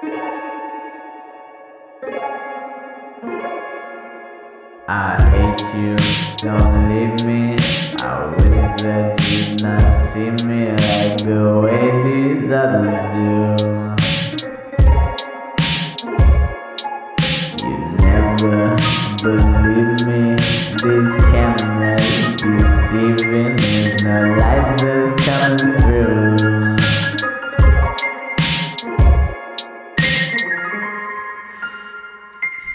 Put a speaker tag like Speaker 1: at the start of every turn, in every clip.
Speaker 1: I hate you, don't leave me. I wish that you'd not see me like the way these others do. You never believe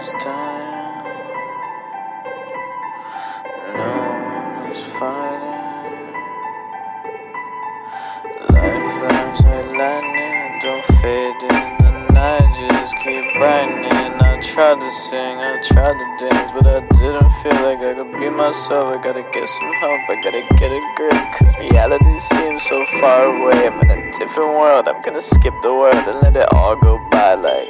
Speaker 2: Everyone's time. No one is fighting. Life flames like lightning, don't fade in the night, just keep brightening. I tried to sing, I tried to dance, but I didn't feel like I could be myself. I gotta get some help, I gotta get a grip, cause reality seems so far away. I'm in a different world, I'm gonna skip the world and let it all go by like.